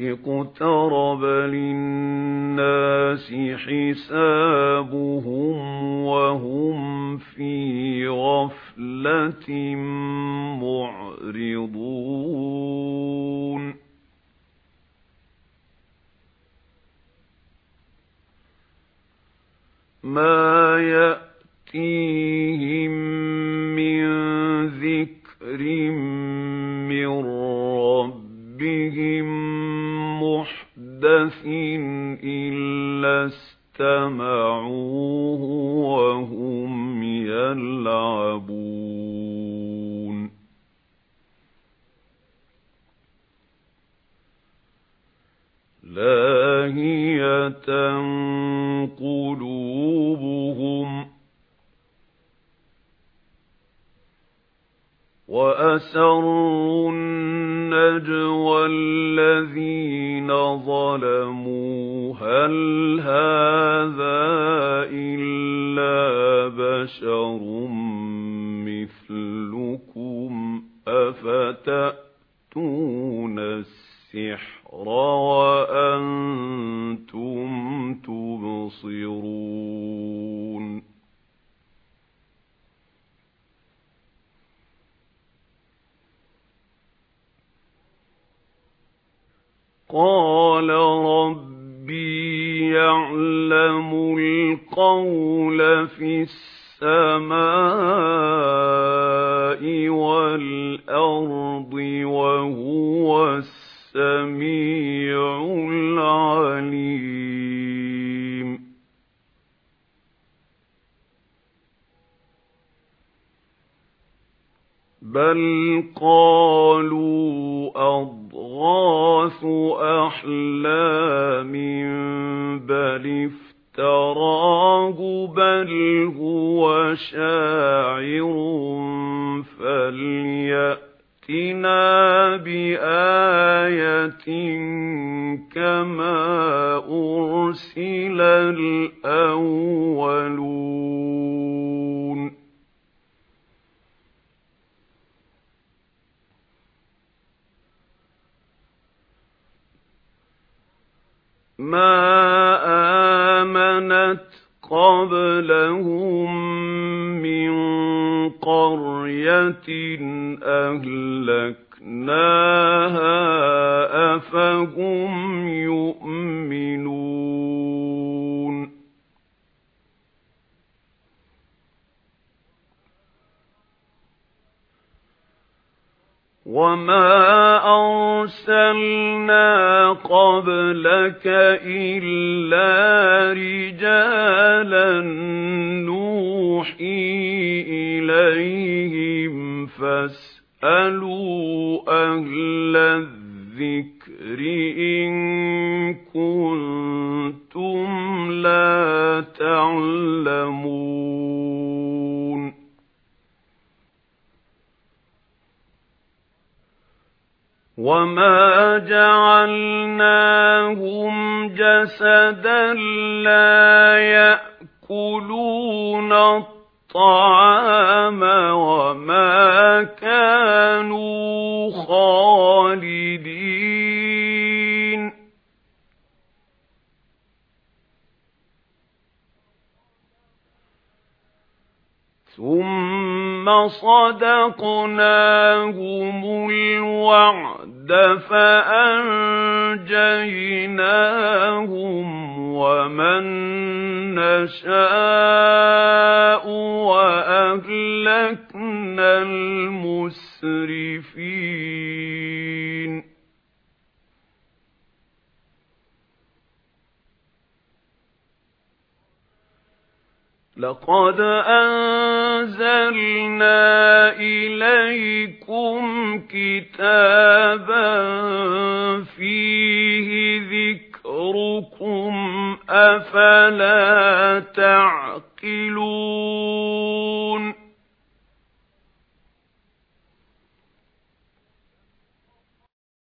اقترب للناس حسابهم وهم في غفلة معرضون. ما يأتيهم إلا استمعوه وهم يلعبون لاهية قلوبهم وأسروا النجوى الذين ظلموا هل هذا إلا بشر مثلكم أفتأتون السحر وأنتم تبصرون؟ قال يعلم القول في السماء والأرض وهو السميع العليم. بل قالوا أضغاث أحلام بل افتراه بل هو شاعر فليأتنا بآية كما أرسل الأولون. ما قرية أهلكناها أفهم يؤمنون. وما أرسلنا قبلك إلا رجالا نوحي إليهم فاسألوا أهل الذكر إن كنتم لا تعلمون وما جعلناهم جسدا لا يأكلون الطعام وما كانوا خالدين. ثم صدقناهم الوعد فأنجيناهم ومن نشاء. وأهلكنا المسرفين لقد أنزلنا إليكم كتابا فيه ذكركم أفلا تعقلون